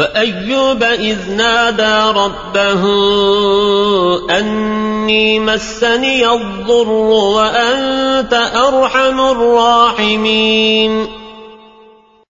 فأيوب إذ نادى ربه أني مسني الضر وأنت أرحم الراحمين.